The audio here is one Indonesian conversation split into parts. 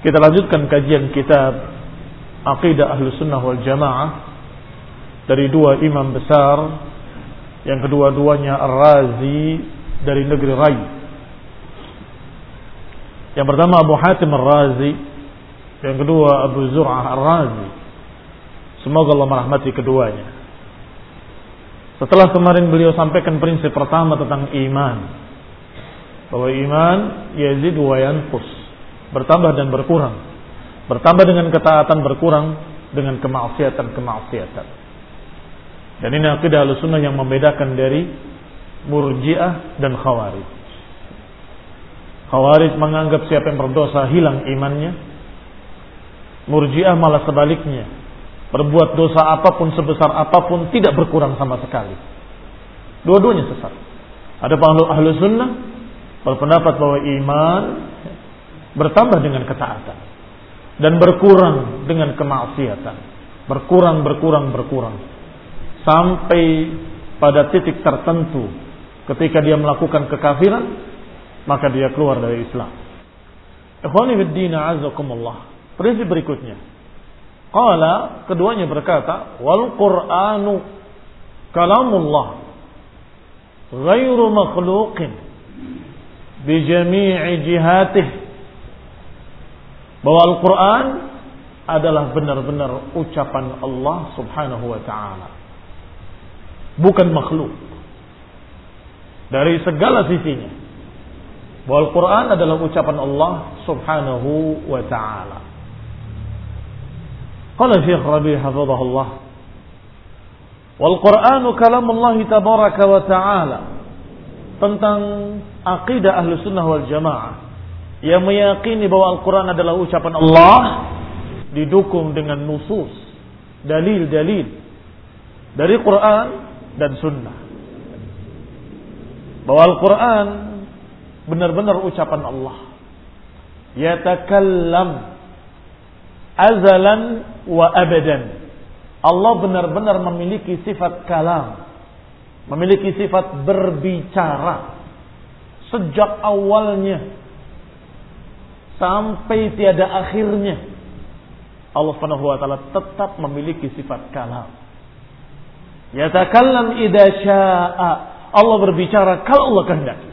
Kita lanjutkan kajian kitab Aqidah Ahlu Sunnah wal Jamaah dari dua imam besar yang kedua-duanya Ar-Razi dari negeri Rai. Yang pertama Abu Hatim Ar-Razi, yang kedua Abu Zur'ah Ar-Razi. Semoga Allah merahmati keduanya. Setelah kemarin beliau sampaikan prinsip pertama tentang iman. Bahwa iman yazid wa yanqus bertambah dan berkurang. Bertambah dengan ketaatan berkurang dengan kemaksiatan-kemaksiatan. Dan ini akidah sunnah yang membedakan dari murjiah dan khawarij. Khawarij menganggap siapa yang berdosa hilang imannya. Murjiah malah sebaliknya. Berbuat dosa apa pun sebesar apa pun tidak berkurang sama sekali. Dua-duanya sesat. Ada ahlu, ahlu sunnah berpendapat bahwa iman bertambah dengan ketaatan. Dan berkurang dengan kemaksiatan. Berkurang berkurang berkurang. Sampai pada titik tertentu ketika dia melakukan kekafiran maka dia keluar dari Islam. Ikhwani fiddin azakumullah prinsip berikutnya. Qala keduanya berkata wal qur'anu kalamullah ghairu makhluqin bi jami'i jihatihi bahwa Al-Quran adalah benar-benar ucapan Allah subhanahu wa ta'ala. Bukan makhluk. Dari segala sisinya. Bahwa Al-Quran adalah ucapan Allah subhanahu wa ta'ala. Qala Syekh Rabi hafizahullah. Wal-Quran kalamullah tabaraka wa ta'ala. Tentang aqidah ahlu sunnah wal jamaah yang meyakini bahwa Al-Quran adalah ucapan Allah didukung dengan nusus, dalil-dalil dari Quran dan Sunnah. Bahwa Al-Quran benar-benar ucapan Allah. Yatakallam azalan wa abadan. Allah benar-benar memiliki sifat kalam. Memiliki sifat berbicara. Sejak awalnya sampai tiada akhirnya. Allah Subhanahu wa taala tetap memiliki sifat kalam. Yatakallam idza syaa. Allah berbicara kalau Allah kehendaki.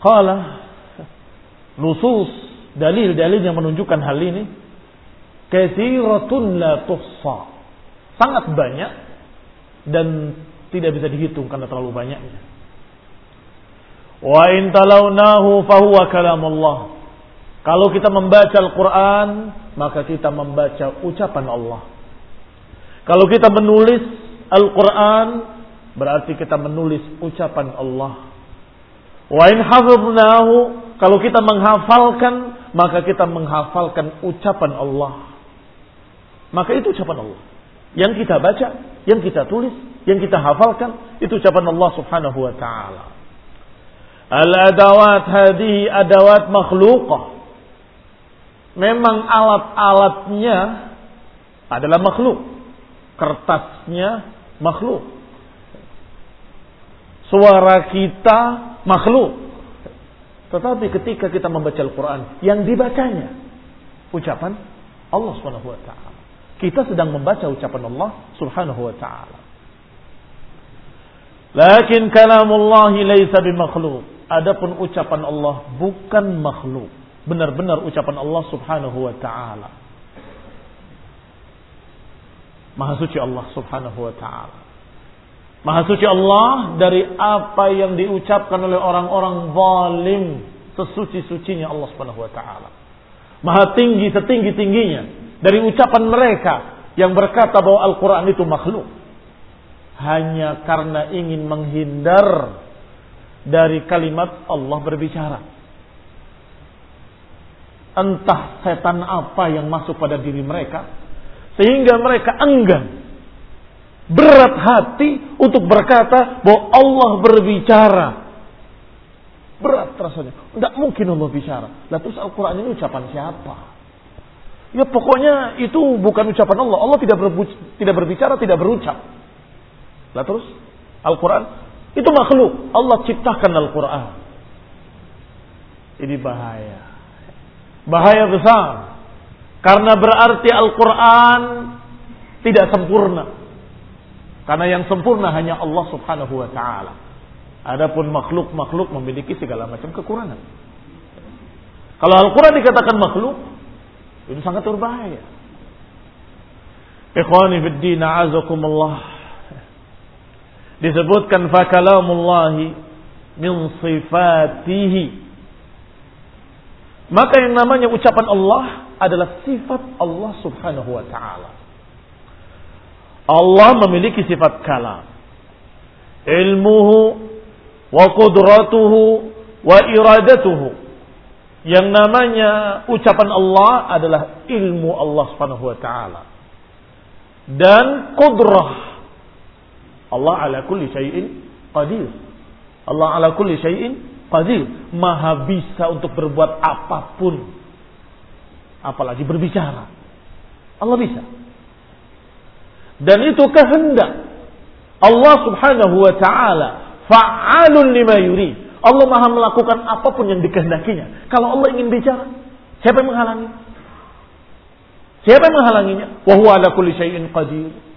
Qala nusus dalil-dalil yang menunjukkan hal ini katsiratun la tuhsa. Sangat banyak dan tidak bisa dihitung karena terlalu banyaknya. Wa in talawnahu fahuwa kalamullah. Kalau kita membaca Al-Quran, maka kita membaca ucapan Allah. Kalau kita menulis Al-Quran, berarti kita menulis ucapan Allah. Wa in kalau kita menghafalkan, maka kita menghafalkan ucapan Allah. Maka itu ucapan Allah. Yang kita baca, yang kita tulis, yang kita hafalkan, itu ucapan Allah subhanahu wa ta'ala. Al-adawat hadihi adawat makhlukah. Memang alat-alatnya adalah makhluk. Kertasnya makhluk. Suara kita makhluk. Tetapi ketika kita membaca Al-Quran, yang dibacanya ucapan Allah Subhanahu wa taala. Kita sedang membaca ucapan Allah Subhanahu wa taala. Lakin kalamullah laisa bimakhluk. Adapun ucapan Allah bukan makhluk. Benar-benar ucapan Allah subhanahu wa ta'ala. Maha suci Allah subhanahu wa ta'ala. Maha suci Allah dari apa yang diucapkan oleh orang-orang zalim. Sesuci-sucinya Allah subhanahu wa ta'ala. Maha tinggi setinggi-tingginya. Dari ucapan mereka yang berkata bahwa Al-Quran itu makhluk. Hanya karena ingin menghindar dari kalimat Allah berbicara. Entah setan apa yang masuk pada diri mereka sehingga mereka enggan berat hati untuk berkata bahwa Allah berbicara. Berat rasanya. Tidak mungkin Allah bicara. Lah terus Al-Quran ini ucapan siapa? Ya pokoknya itu bukan ucapan Allah. Allah tidak berbicara, tidak berucap. Lah terus Al-Quran itu makhluk. Allah ciptakan Al-Quran. Ini bahaya. Bahaya besar. Karena berarti Al-Quran tidak sempurna. Karena yang sempurna hanya Allah subhanahu wa ta'ala. Adapun makhluk-makhluk memiliki segala macam kekurangan. Kalau Al-Quran dikatakan makhluk, itu sangat berbahaya. Ikhwani fiddin a'azakumullah disebutkan fakalamullahi min sifatihi. Maka yang namanya ucapan Allah adalah sifat Allah subhanahu wa ta'ala. Allah memiliki sifat kalam. Ilmuhu wa qudratuhu wa iradatuhu. Yang namanya ucapan Allah adalah ilmu Allah subhanahu wa ta'ala. Dan kudrah Allah ala kulli syai'in qadir. Allah ala kulli syai'in qadir. Maha bisa untuk berbuat apa pun. Apalagi berbicara. Allah bisa. Dan itu kehendak. Allah subhanahu wa ta'ala fa'alun lima yuri. Allah maha melakukan apa pun yang dikehendakinya. Kalau Allah ingin bicara, siapa yang menghalangi? Siapa yang menghalanginya? Wahuwa ala kulli syai'in qadir.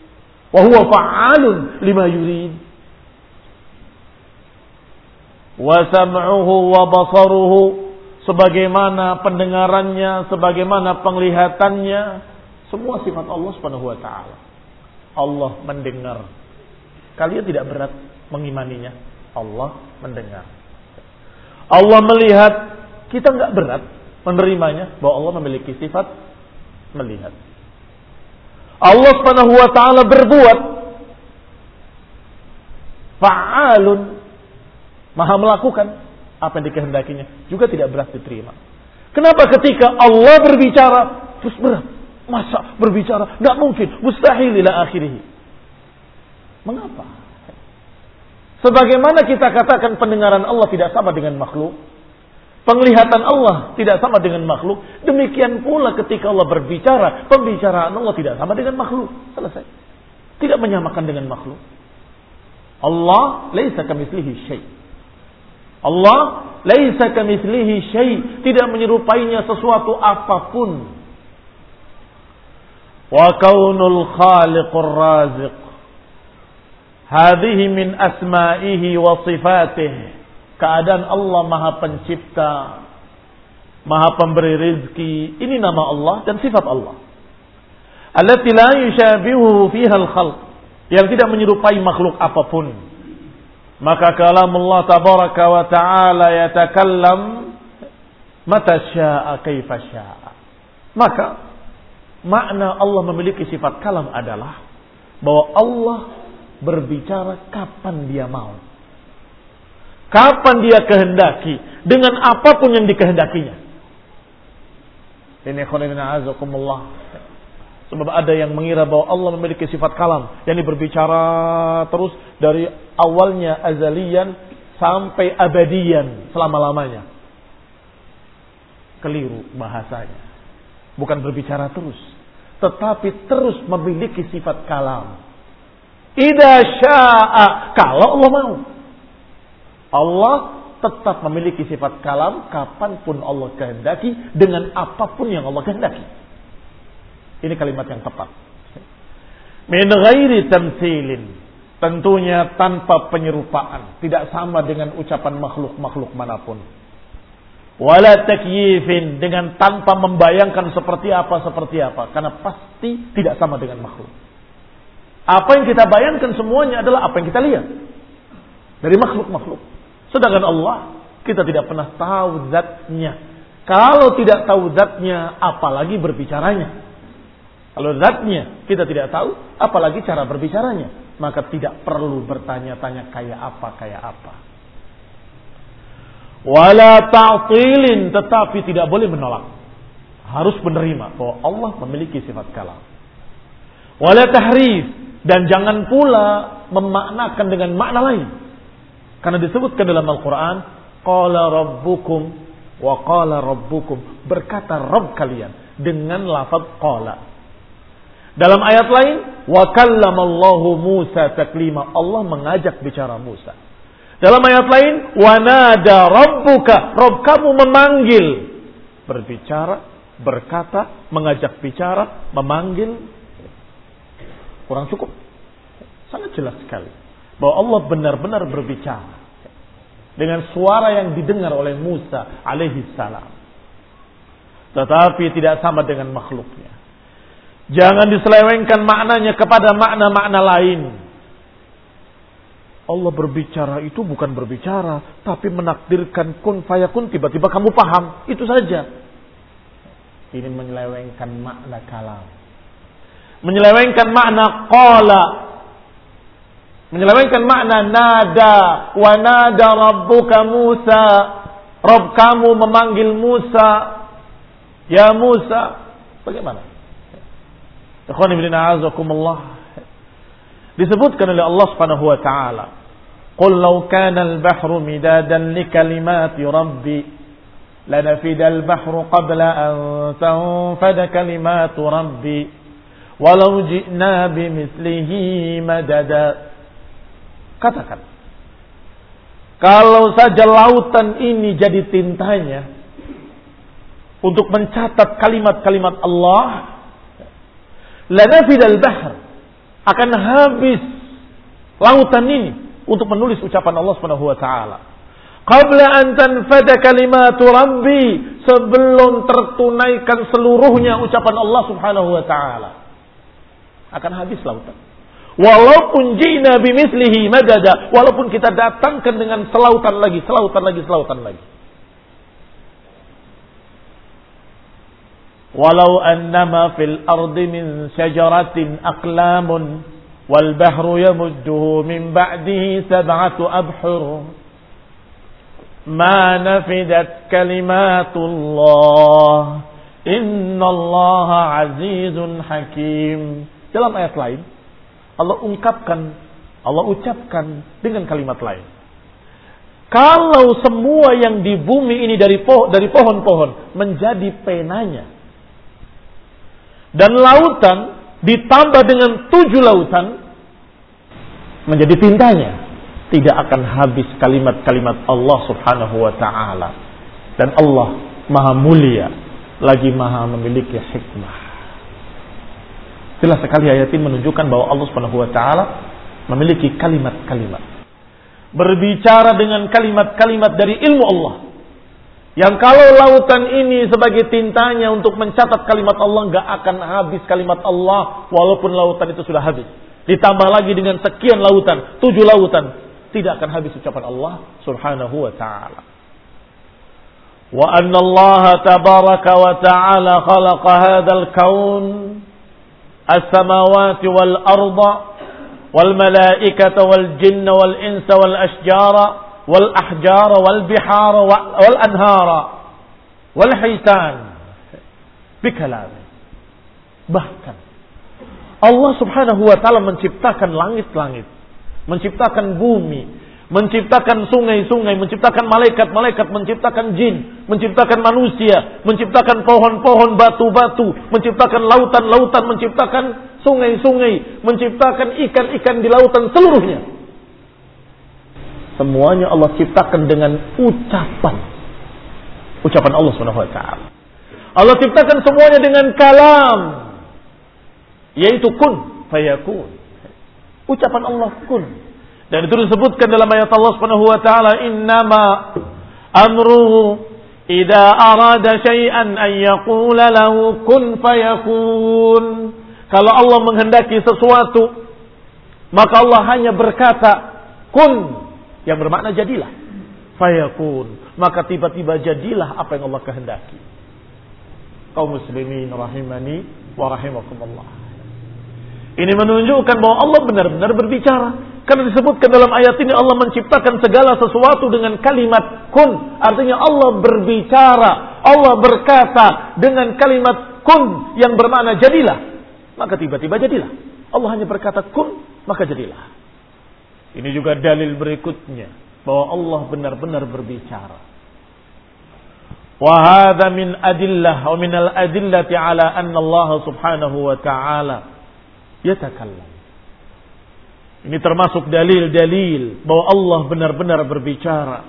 Wa huwa fa'alun lima yurid. Wa sam'uhu wa basaruhu sebagaimana pendengarannya, sebagaimana penglihatannya, semua sifat Allah Subhanahu wa taala. Allah mendengar. Kalian tidak berat mengimaninya. Allah mendengar. Allah melihat, kita nggak berat menerimanya bahwa Allah memiliki sifat melihat. Allah Subhanahu wa taala berbuat fa'alun maha melakukan apa yang dikehendakinya juga tidak berat diterima. Kenapa ketika Allah berbicara terus berat? Masa berbicara? Nggak mungkin, mustahil ila akhirih. Mengapa? Sebagaimana kita katakan pendengaran Allah tidak sama dengan makhluk, Penglihatan Allah tidak sama dengan makhluk. Demikian pula ketika Allah berbicara, pembicaraan Allah tidak sama dengan makhluk. Selesai. Tidak menyamakan dengan makhluk. Allah laisa kamitslihi syai. Allah laisa kamitslihi syai, tidak menyerupainya sesuatu apa pun. Wa kaunul khaliqur raziq. Hadhihi min asma'ihi wa sifatih. Keadaan Allah Maha Pencipta, Maha Pemberi rizki. Ini nama Allah dan sifat Allah. Allati la yushabihu fiha al-khalq. Yang tidak menyerupai makhluk apa pun. Maka kalam Allah tabaraka wa ta'ala yatakallam mata sya'a kaifa sya'a. Maka makna Allah memiliki sifat kalam adalah bahwa Allah berbicara kapan dia mau. Kapan dia kehendaki dengan apa pun yang dikehendakinya. Ini azakumullah. Sebab ada yang mengira bahwa Allah memiliki sifat kalam. Yang berbicara terus dari awalnya azalian sampai abadian selama-lamanya. Keliru bahasanya. Bukan berbicara terus. Tetapi terus memiliki sifat kalam. Ida sya'a. Kalau Allah mau. Allah tetap memiliki sifat kalam kapan pun Allah kehendaki dengan apa pun yang Allah kehendaki. Ini kalimat yang tepat. Min ghairi tamthilin. Tentunya tanpa penyerupaan. Tidak sama dengan ucapan makhluk-makhluk mana pun. Wala takyifin. Dengan tanpa membayangkan seperti apa, seperti apa. Karena pasti tidak sama dengan makhluk. Apa yang kita bayangkan semuanya adalah apa yang kita lihat. Dari makhluk-makhluk. Sedangkan Allah, kita tidak pernah tahu zatnya. Kalau tidak tahu zatnya, apalagi berbicaranya. Kalau zatnya kita tidak tahu, apalagi cara berbicaranya. Maka tidak perlu bertanya-tanya kayak apa, kayak apa. Wala ta'tilin, tetapi tidak boleh menolak. Harus menerima bahwa Allah memiliki sifat kalam. Wala tahrif, dan jangan pula memaknakan dengan makna lain. Karena disebutkan dalam Al-Quran, Qala Rabbukum wa qala Rabbukum. Berkata Rabb kalian dengan lafaz qala. Dalam ayat lain, wa kallamallahu Musa taklima. Allah mengajak bicara Musa. Dalam ayat lain, wa nada rabbuka. Rabb kamu memanggil. Berbicara, berkata, mengajak bicara, memanggil. Kurang cukup. Sangat jelas sekali. Bahwa Allah benar-benar berbicara. Dengan suara yang didengar oleh Musa alaihi salam. Tetapi tidak sama dengan makhluknya. Jangan diselewengkan maknanya kepada makna-makna lain. Allah berbicara itu bukan berbicara, tapi menakdirkan kun fayakun tiba-tiba kamu paham, itu saja. Ini menyelewengkan makna kalam. Menyelewengkan makna qala. Menyelewengkan makna nada. Wa nada rabbuka Musa. Rabb kamu memanggil Musa. Ya Musa. Bagaimana? Ikhwan ibn a'azakumullah. Disebutkan oleh Allah Subhanahu wa taala, "Qul law kana al-bahru midadan li kalimati rabbi lanafida al-bahru qabla an tanfada kalimatu rabbi walau ji'na bimithlihi madada." Katakan, kalau saja lautan ini jadi tintanya untuk mencatat kalimat-kalimat Allah, lanafidal bahr akan habis lautan ini untuk menulis ucapan Allah taala. Qabla an tanfada kalimatu rabbi sebelum tertunaikan seluruhnya ucapan Allah Subhanahu. Akan habis lautan. Walaupun jina bimislihi madada. Walaupun kita datangkan dengan selautan lagi, selautan lagi, selautan lagi. Walau annama fil ardi min syajaratin aqlamun wal bahru yamudduhu min ba'dihi sab'atu abhur ma nafidat kalimatullah innallaha azizun hakim dalam ayat lain Allah ungkapkan Allah ucapkan dengan kalimat lain kalau semua yang di bumi ini dari dari pohon-pohon menjadi penanya dan lautan ditambah dengan tujuh lautan menjadi tintanya. tidak akan habis kalimat-kalimat Allah Subhanahu wa taala. Dan Allah Maha mulia lagi Maha memiliki hikmah. Jelas sekali ayat ini menunjukkan bahwa Allah Subhanahu wa taala memiliki kalimat-kalimat. Berbicara dengan kalimat-kalimat dari ilmu Allah. Yang kalau lautan ini sebagai tintanya untuk mencatat kalimat Allah nggak akan habis kalimat Allah walaupun lautan itu sudah habis. Ditambah lagi dengan sekian lautan, tujuh lautan, tidak akan habis ucapan Allah Subhanahu wa taala. Wa anna Allah tabaraka wa ta'ala khalaqa hadzal kaun wal ashjara wal ahjara wal bihara wal anhara wal hitan bikalam bahkan Allah Subhanahu wa taala menciptakan langit-langit menciptakan bumi, menciptakan sungai-sungai, menciptakan malaikat-malaikat, menciptakan jin, menciptakan manusia, menciptakan pohon-pohon, batu-batu, menciptakan lautan-lautan, menciptakan sungai-sungai, menciptakan ikan-ikan di lautan seluruhnya. Semuanya Allah ciptakan dengan ucapan. Ucapan Allah Subhanahu. Allah ciptakan semuanya dengan kalam yaitu kun fayakun. Ucapan Allah kun. Dan itu disebutkan dalam ayat Allah Subhanahu wa taala innama amruhu idza arada syai'an an yaqula lahu kun fayakun. Kalau Allah menghendaki sesuatu maka Allah hanya berkata kun yang bermakna jadilah. Fayakun. Maka tiba-tiba jadilah apa yang Allah kehendaki. Kaum muslimin rahimani wa rahimakumullah. Ini menunjukkan bahwa Allah benar-benar berbicara. Karena disebutkan dalam ayat ini Allah menciptakan segala sesuatu dengan kalimat kun. Artinya Allah berbicara. Allah berkata dengan kalimat kun yang bermakna jadilah. Maka tiba-tiba jadilah. Allah hanya berkata kun, maka jadilah. Ini juga dalil berikutnya. Bahwa Allah benar-benar berbicara. Wahada min adillah wa min al-adillati ala anna Allah subhanahu wa ta'ala yatakallam. Ini termasuk dalil-dalil bahwa Allah benar-benar berbicara.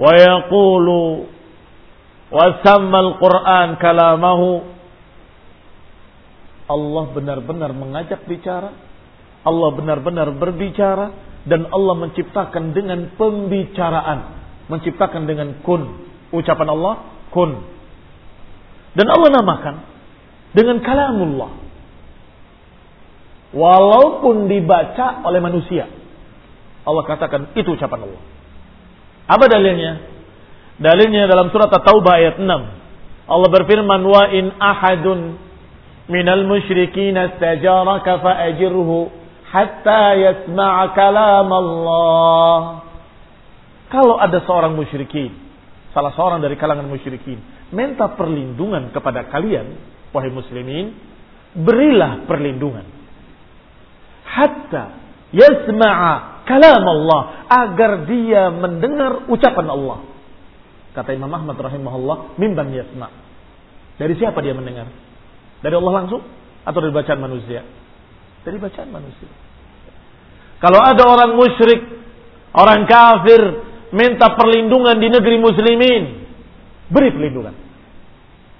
Wa yaqulu wa al Qur'an kalamahu. Allah benar-benar mengajak bicara. Allah benar-benar berbicara dan Allah menciptakan dengan pembicaraan, menciptakan dengan kun. Ucapan Allah kun. Dan Allah namakan dengan kalamullah walaupun dibaca oleh manusia. Allah katakan itu ucapan Allah. Apa dalilnya? Dalilnya dalam surat At-Taubah ayat 6. Allah berfirman wa in ahadun minal musyrikin istajaraka fa'ajirhu hatta yasma'a kalam Allah. Kalau ada seorang musyrikin, salah seorang dari kalangan musyrikin, minta perlindungan kepada kalian, wahai muslimin, berilah perlindungan hatta yasma'a kalam Allah agar dia mendengar ucapan Allah. Kata Imam Ahmad rahimahullah, mimban yasma. Dari siapa dia mendengar? Dari Allah langsung atau dari bacaan manusia? Dari bacaan manusia. Kalau ada orang musyrik, orang kafir minta perlindungan di negeri muslimin, beri perlindungan.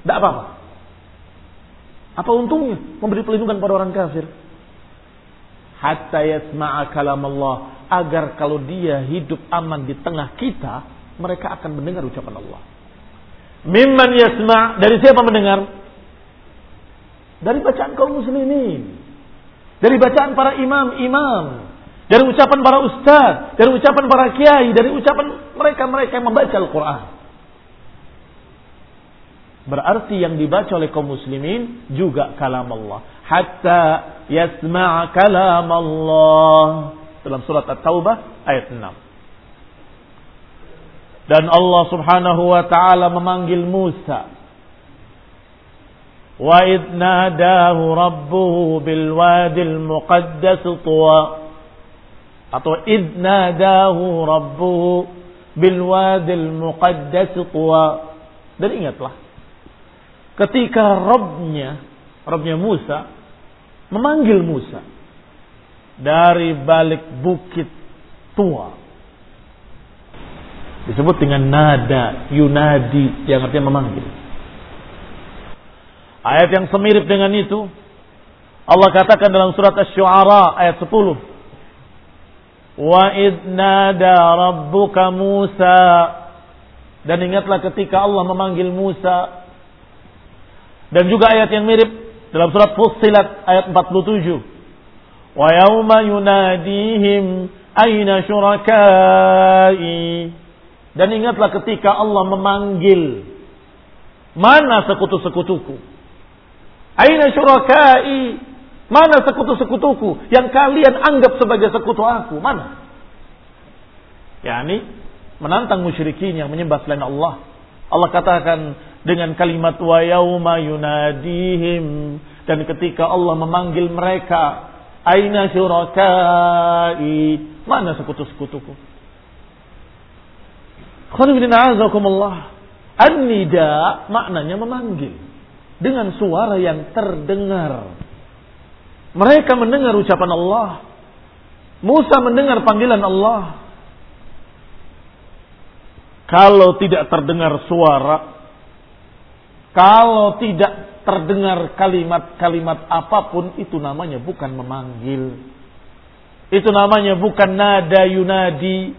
Tidak apa-apa. Apa untungnya memberi perlindungan pada orang kafir? Hatta yasma'a kalam Allah agar kalau dia hidup aman di tengah kita mereka akan mendengar ucapan Allah. Mimman yasma' dari siapa mendengar? Dari bacaan kaum muslimin. Dari bacaan para imam-imam. Dari ucapan para ustaz, dari ucapan para kiai, dari ucapan mereka-mereka yang membaca Al-Quran. Berarti yang dibaca oleh kaum muslimin juga kalam Allah. Hatta yasma' kalam Allah. Dalam surat At-Taubah ayat 6. Dan Allah subhanahu wa ta'ala memanggil Musa. Wa idnadahu rabbuhu bil wadil muqaddas tuwa. Atau idnadahu rabbuhu bil wadil muqaddas tuwa. Dan ingatlah. Ketika Robnya, Robnya Musa memanggil Musa dari balik bukit tua. Disebut dengan nada yunadi yang artinya memanggil. Ayat yang semirip dengan itu Allah katakan dalam surat Asy-Syu'ara ayat 10. Wa idnada rabbuka Musa dan ingatlah ketika Allah memanggil Musa dan juga ayat yang mirip dalam surat Fussilat ayat 47. Wa yauma yunadihim aina syurakai dan ingatlah ketika Allah memanggil mana sekutu-sekutuku aina syurakai Mana sekutu-sekutuku yang kalian anggap sebagai sekutu aku? Mana? Yani menantang musyrikin yang menyembah selain Allah. Allah katakan dengan kalimat wa yauma yunadihim. Dan ketika Allah memanggil mereka aina syurakai? Mana sekutu-sekutuku? An-nida maknanya memanggil. Dengan suara yang terdengar. Mereka mendengar ucapan Allah. Musa mendengar panggilan Allah. Kalau tidak terdengar suara, kalau tidak terdengar kalimat-kalimat apa pun, itu namanya bukan memanggil. Itu namanya bukan nada yunadi.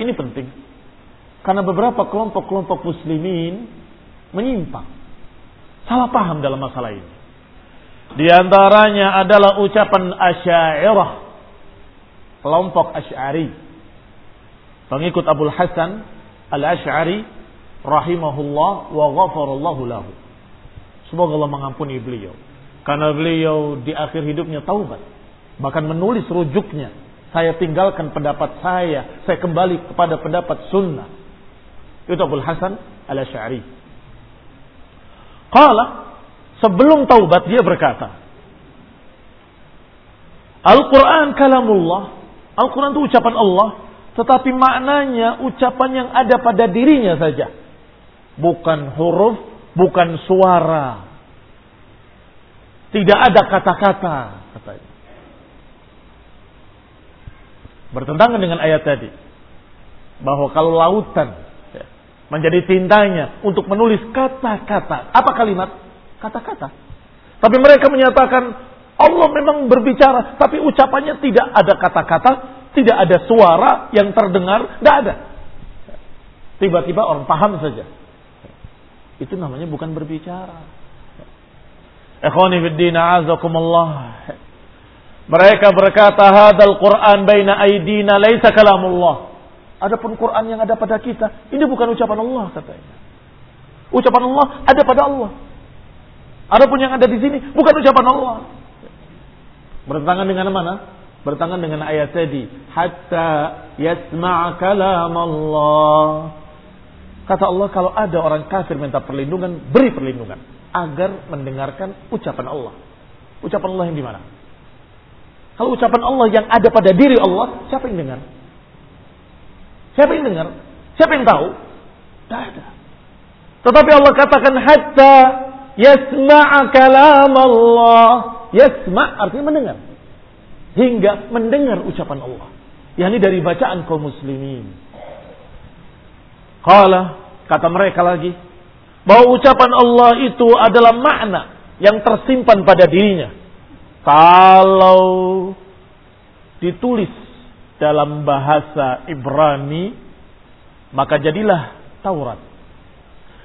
Ini penting. Karena beberapa kelompok-kelompok muslimin menyimpang. Salah paham dalam masalah ini. Di antaranya adalah ucapan Asy'ariyah, kelompok Asy'ari. Pengikut Abdul Hasan Al-Asy'ari rahimahullah wa ghafarallahu lahu. Semoga Allah mengampuni beliau. Karena beliau di akhir hidupnya taubat. Bahkan menulis rujuknya. Saya tinggalkan pendapat saya. Saya kembali kepada pendapat sunnah. Itu Abdul Hasan Al-Asy'ari. Qala sebelum taubat dia berkata, Al-Quran kalamullah. Al-Quran itu ucapan Allah. Tetapi maknanya ucapan yang ada pada dirinya saja. Bukan huruf, bukan suara. Tidak ada kata-kata. Katanya. Bertentangan dengan ayat tadi. Bahwa kalau lautan menjadi tintanya untuk menulis kata-kata. Apa kalimat? Kata-kata. Tapi mereka menyatakan Allah memang berbicara, tapi ucapannya tidak ada kata-kata, tidak ada suara yang terdengar, tidak ada. Tiba-tiba orang paham saja. Itu namanya bukan berbicara. Mereka berkata hadal Quran baina aidina laisa kalamullah. Adapun Quran yang ada pada kita, ini bukan ucapan Allah katanya. Ucapan Allah ada pada Allah. Adapun yang ada di sini bukan ucapan Allah. Bertentangan dengan mana? Bertentangan dengan ayat tadi, hatta yasma' kalam Allah. Kata Allah kalau ada orang kafir minta perlindungan, beri perlindungan agar mendengarkan ucapan Allah. Ucapan Allah yang di mana? Kalau ucapan Allah yang ada pada diri Allah, siapa yang dengar? Siapa yang dengar? Siapa yang tahu? Tidak ada. Tetapi Allah katakan hatta yasma'a kalam Allah. Yasma' artinya mendengar. Hingga mendengar ucapan Allah. Yani dari bacaan kaum muslimin. Qala, kata mereka lagi, bahwa ucapan Allah itu adalah makna yang tersimpan pada dirinya. Kalau ditulis dalam bahasa Ibrani, maka jadilah Taurat.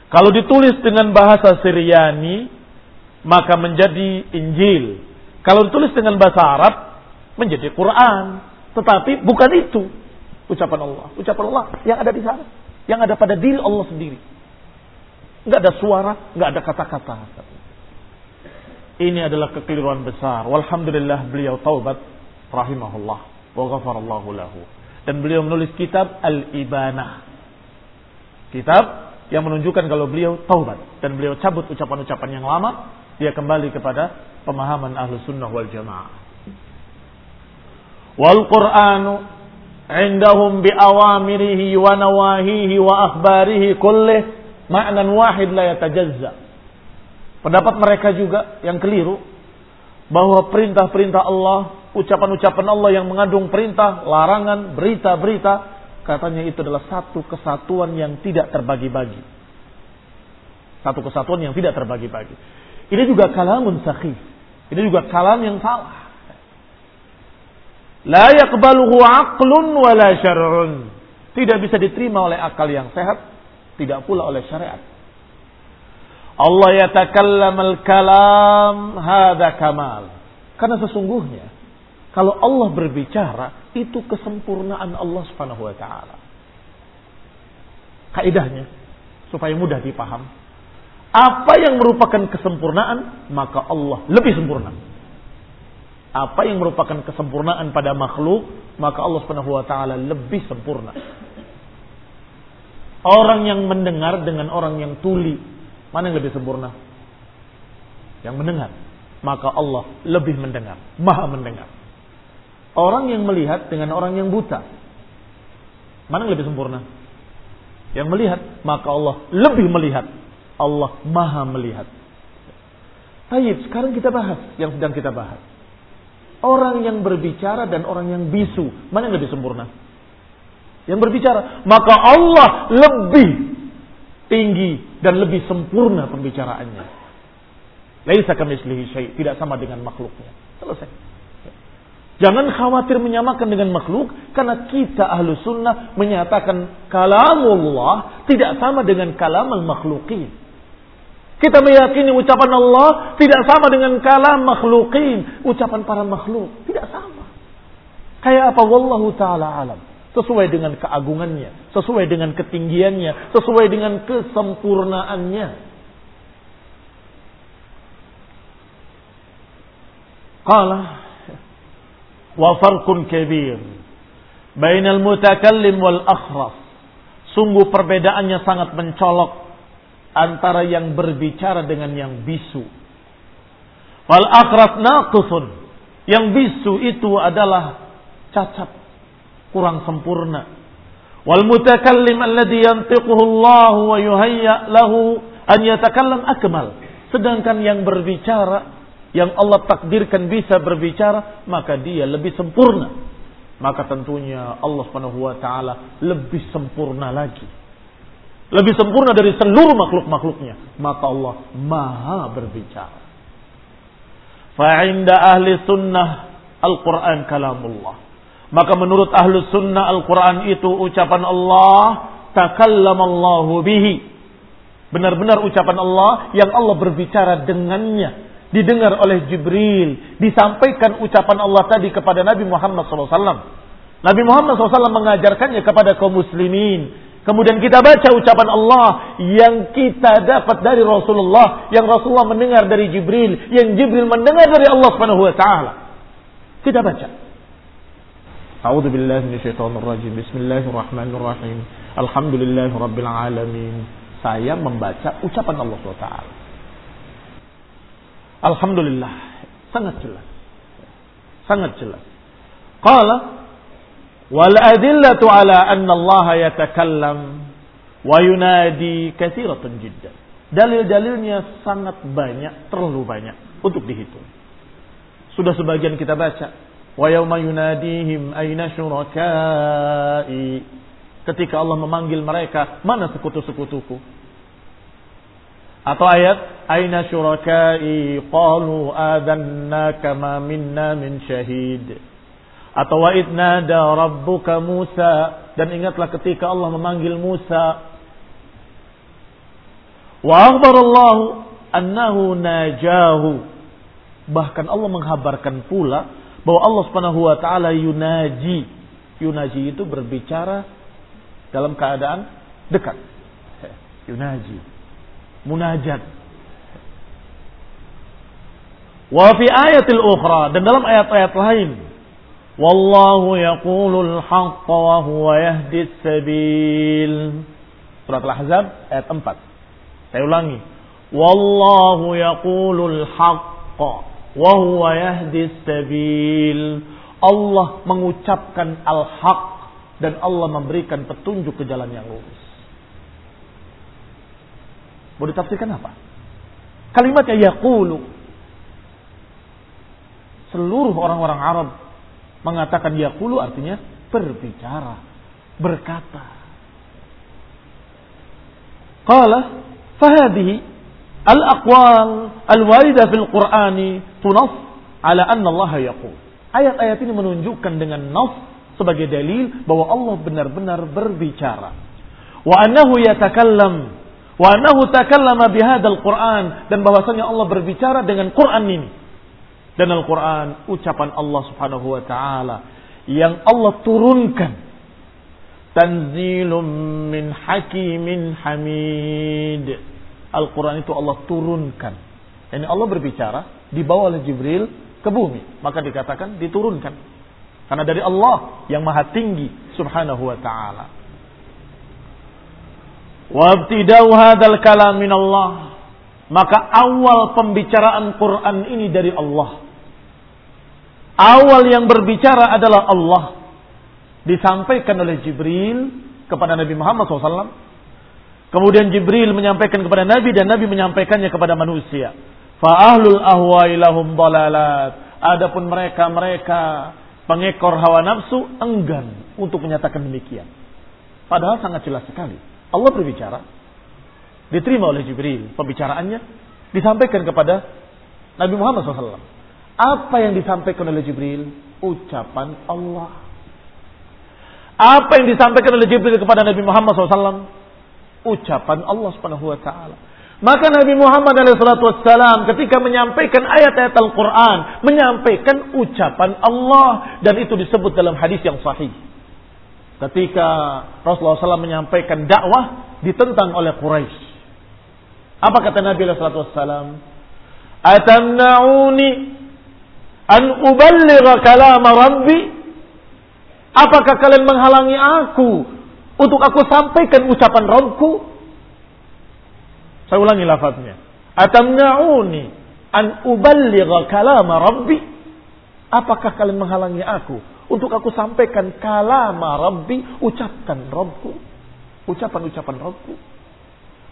Kalau ditulis dengan bahasa Syriani, maka menjadi Injil. Kalau ditulis dengan bahasa Arab, menjadi Quran. Tetapi bukan itu ucapan Allah. Ucapan Allah yang ada di sana. Yang ada pada diri Allah sendiri. Nggak ada suara, nggak ada kata-kata. Ini adalah kekeliruan besar. Walhamdulillah beliau taubat rahimahullah wa ghafarallahu lahu. Dan beliau menulis kitab Al-Ibanah. Kitab yang menunjukkan kalau beliau taubat dan beliau cabut ucapan-ucapan yang lama, dia kembali kepada pemahaman ahlu sunnah wal jamaah. Wal Qur'anu indahum bi awamirihi wa nawahihi wa akhbarihi kullih ma'nan wahid la yatajazza. Pendapat mereka juga yang keliru bahwa perintah-perintah Allah, ucapan-ucapan Allah yang mengandung perintah, larangan, berita-berita, katanya itu adalah satu kesatuan yang tidak terbagi-bagi. Satu kesatuan yang tidak terbagi-bagi. Ini juga kalamun sahih. Ini juga kalam yang salah. La yakbaluhu aqlun wala syar'un. Tidak bisa diterima oleh akal yang sehat, tidak pula oleh syariat. Allah yatakallam al-kalam hada kamal. Karena sesungguhnya kalau Allah berbicara itu kesempurnaan Allah Subhanahu wa taala. Kaidahnya supaya mudah dipaham. Apa yang merupakan kesempurnaan, maka Allah lebih sempurna. Apa yang merupakan kesempurnaan pada makhluk, maka Allah Subhanahu wa taala lebih sempurna. Orang yang mendengar dengan orang yang tuli Mana yang lebih sempurna? Yang mendengar. Maka Allah lebih mendengar. Maha mendengar. Orang yang melihat dengan orang yang buta. Mana yang lebih sempurna? Yang melihat. Maka Allah lebih melihat. Allah maha melihat. Tayyip, sekarang kita bahas yang sedang kita bahas. Orang yang berbicara dan orang yang bisu. Mana yang lebih sempurna? Yang berbicara. Maka Allah lebih tinggi dan lebih sempurna pembicaraannya. Laisa kamitslihi syai, tidak sama dengan makhluknya. Selesai. Jangan khawatir menyamakan dengan makhluk karena kita ahlu sunnah menyatakan kalamullah tidak sama dengan kalam al-makhlukin. Kita meyakini ucapan Allah tidak sama dengan kalam makhlukin. Ucapan para makhluk tidak sama. Kayak apa? Wallahu ta'ala alam sesuai dengan keagungannya, sesuai dengan ketinggiannya, sesuai dengan kesempurnaannya. Qala wa farqun kabir bainal mutakallim wal akhras. Sungguh perbedaannya sangat mencolok antara yang berbicara dengan yang bisu. Wal akhras naqisun. Yang bisu itu adalah cacat kurang sempurna. Wal mutakallim alladhi yantiquhu Allah wa yuhayya lahu an yatakallam akmal. Sedangkan yang berbicara yang Allah takdirkan bisa berbicara, maka dia lebih sempurna. Maka tentunya Allah Subhanahu wa taala lebih sempurna lagi. Lebih sempurna dari seluruh makhluk-makhluknya. Maka Allah Maha berbicara. Fa'inda ahli sunnah Al-Quran kalamullah. Maka menurut ahlu sunnah Al-Quran itu ucapan Allah, takallamallahu bihi. Benar-benar ucapan Allah yang Allah berbicara dengannya. Didengar oleh Jibril. Disampaikan ucapan Allah tadi kepada Nabi Muhammad SAW. Nabi Muhammad SAW mengajarkannya kepada kaum muslimin. Kemudian kita baca ucapan Allah yang kita dapat dari Rasulullah, yang Rasulullah mendengar dari Jibril, yang Jibril mendengar dari Allah Subhanahu wa taala. Kita baca. A'udzu billahi minasyaitonir rajim. Bismillahirrahmanirrahim. Alhamdulillahirabbil alamin. Saya membaca ucapan Allah Subhanahu wa taala. Alhamdulillah, sangat jelas. Sangat jelas. Qala wal adillatu ala anna Allah yatakallam wa yunadi katsiratan jiddan dalil-dalilnya sangat banyak terlalu banyak untuk dihitung sudah sebagian kita baca Wa yawma yunadihim aina syurakai. Ketika Allah memanggil mereka, mana sekutu-sekutuku? Atau ayat aina syurakai qalu adanna kama minna min syahid. Atau wa idnada rabbuka Musa dan ingatlah ketika Allah memanggil Musa wa akhbarallahu annahu najahu bahkan Allah menghabarkan pula bahwa Allah Subhanahu wa taala yunaji. Yunaji itu berbicara dalam keadaan dekat. Yunaji. Munajat. Wa fi ayatil ukhra dan dalam ayat-ayat lain Wallahu yaqulul haqqa wa huwa yahdis sabil. Surat Al-Ahzab ayat 4. Saya ulangi. Wallahu yaqulul haqqa wa yahdis sabil. Allah mengucapkan al-haq dan Allah memberikan petunjuk ke jalan yang lurus. Mau ditafsirkan apa? Kalimatnya yaqulu. Seluruh orang-orang Arab mengatakan yaqulu artinya berbicara, berkata. Qala fahadihi al-aqwal al-warida fil Qur'ani tunas ala anna Allah yaqul. Ayat-ayat ini menunjukkan dengan nas sebagai dalil bahwa Allah benar-benar berbicara. Wa annahu yatakallam wa annahu takallama bihadzal Qur'an dan bahwasanya Allah berbicara dengan Quran ini. Dan Al-Quran ucapan Allah subhanahu wa ta'ala yang Allah turunkan. Tanzilum min hakimin hamid. Al-Quran itu Allah turunkan. Ini Allah berbicara dibawa oleh Jibril ke bumi. Maka dikatakan diturunkan. Karena dari Allah yang maha tinggi subhanahu wa ta'ala. Wabtidau hadal kalam min Allah. Maka awal pembicaraan Quran ini dari Allah. Awal yang berbicara adalah Allah. Disampaikan oleh Jibril kepada Nabi Muhammad SAW. Kemudian Jibril menyampaikan kepada Nabi dan Nabi menyampaikannya kepada manusia. Fa'ahlul ahwai lahum dalalat. Adapun mereka-mereka pengekor hawa nafsu enggan untuk menyatakan demikian. Padahal sangat jelas sekali. Allah berbicara. Diterima oleh Jibril pembicaraannya. Disampaikan kepada Nabi Muhammad SAW. Apa yang disampaikan oleh Jibril? Ucapan Allah. Apa yang disampaikan oleh Jibril kepada Nabi Muhammad SAW? Ucapan Allah Subhanahu Wa Taala. Maka Nabi Muhammad SAW ketika menyampaikan ayat-ayat Al-Quran, menyampaikan ucapan Allah. Dan itu disebut dalam hadis yang sahih. Ketika Rasulullah SAW menyampaikan dakwah, ditentang oleh Quraisy. Apa kata Nabi SAW? Atamna'uni an uballigha kalam rabbi apakah kalian menghalangi aku untuk aku sampaikan ucapan Rabbku? Saya ulangi lafaznya. Atamna'uni an uballigha kalam rabbi apakah kalian menghalangi aku untuk aku sampaikan kalam rabbi ucapan Rabbku? Ucapan-ucapan Rabbku.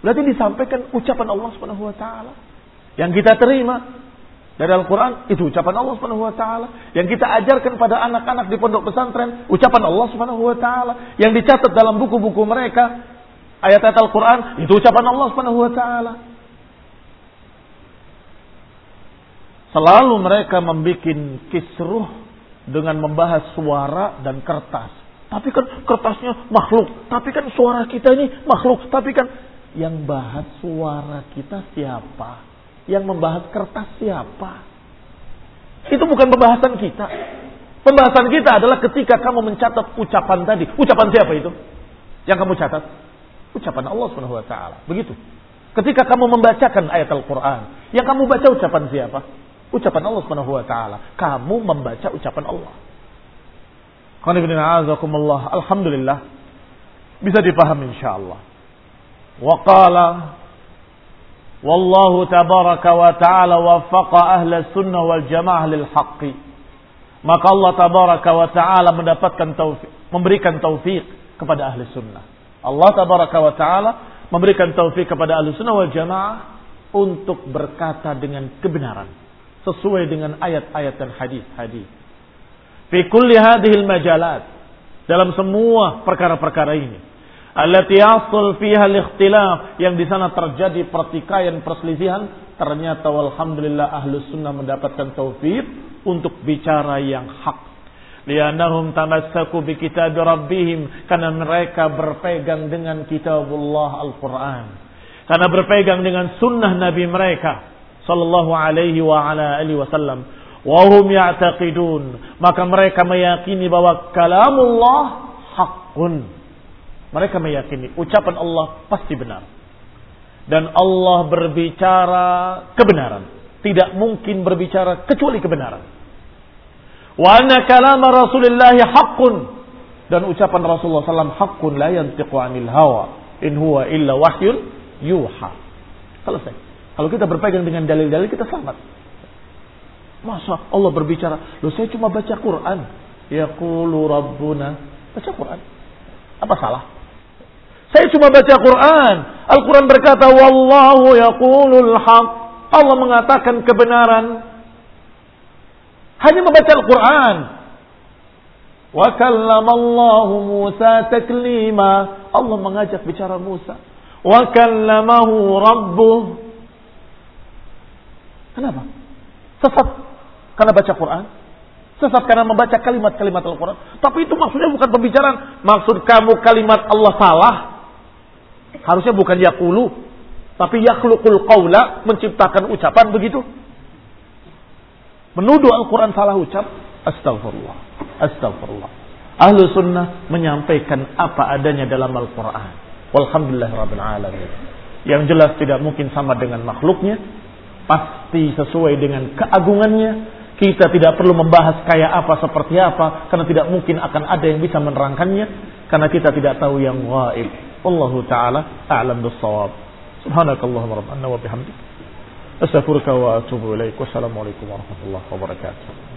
Berarti disampaikan ucapan Allah Subhanahu wa taala. Yang kita terima dari Al-Quran itu ucapan Allah Subhanahu Wa Taala. Yang kita ajarkan pada anak-anak di pondok pesantren ucapan Allah Subhanahu Wa Taala. Yang dicatat dalam buku-buku mereka ayat-ayat Al-Quran itu ucapan Allah Subhanahu Wa Taala. Selalu mereka membuat kisruh dengan membahas suara dan kertas. Tapi kan kertasnya makhluk. Tapi kan suara kita ini makhluk. Tapi kan yang bahas suara kita siapa yang membahas kertas siapa? Itu bukan pembahasan kita. Pembahasan kita adalah ketika kamu mencatat ucapan tadi. Ucapan siapa itu? Yang kamu catat? Ucapan Allah taala. Begitu. Ketika kamu membacakan ayat Al-Qur'an, yang kamu baca ucapan siapa? Ucapan Allah taala. Kamu membaca ucapan Allah. Alhamdulillah bisa dipahami insyaallah. Wa qala Wallahu tabaraka wa ta'ala wafaqa ahla sunnah wal jamaah lil haqqi. Maka Allah tabaraka wa ta'ala mendapatkan taufik, memberikan taufik kepada ahli sunnah. Allah tabaraka wa ta'ala memberikan taufik kepada ahli sunnah wal jamaah untuk berkata dengan kebenaran. Sesuai dengan ayat-ayat dan hadis-hadis. Fi kulli hadhil majalat. Dalam semua perkara-perkara ini allati yasul fiha al-ikhtilaf. Yang di sana terjadi pertikaian perselisihan. Ternyata walhamdulillah ahlu sunnah mendapatkan taufik untuk bicara yang hak. Lianahum tamassaku bi kitab rabbihim. Karena mereka berpegang dengan kitabullah Al-Qur'an. Karena berpegang dengan sunnah nabi mereka. Sallallahu alaihi wa ala alihi wasallam. Wa hum ya'taqidun. Maka mereka meyakini bahwa kalamullah haqqun mereka meyakini ucapan Allah pasti benar. Dan Allah berbicara kebenaran. Tidak mungkin berbicara kecuali kebenaran. Wa anna kalama Rasulullah haqqun. Dan ucapan Rasulullah SAW haqqun la yantiqu anil hawa. In huwa illa wahyun yuha. Selesai. Kalau kita berpegang dengan dalil-dalil kita selamat. Masa Allah berbicara, loh saya cuma baca Quran. Yaqulu Rabbuna. Baca Quran. Apa salah? Saya cuma baca Quran. Al-Quran berkata, Wallahu yaqulul haq. Allah mengatakan kebenaran. Hanya membaca Al-Quran. Wa kallamallahu Musa taklima. Allah mengajak bicara Musa. Wa kallamahu rabbuh. Kenapa? Sesat karena baca Quran. Sesat karena membaca kalimat-kalimat Al-Quran. Tapi itu maksudnya bukan pembicaraan. Maksud kamu kalimat Allah salah. Harusnya bukan yakulu. Tapi yakhluqul qawla. Menciptakan ucapan begitu. Menuduh Al-Quran salah ucap. Astagfirullah. Astagfirullah. Ahlu sunnah menyampaikan apa adanya dalam Al-Quran. Walhamdulillah Rabbil Alamin. Yang jelas tidak mungkin sama dengan makhluknya. Pasti sesuai dengan keagungannya. Kita tidak perlu membahas kayak apa, seperti apa. Karena tidak mungkin akan ada yang bisa menerangkannya. Karena kita tidak tahu yang gaib. والله تعالى أعلم بالصواب. سبحانك اللهم ربنا وبحمدك. أستغفرك وأتوب إليك. والسلام عليكم ورحمة الله وبركاته.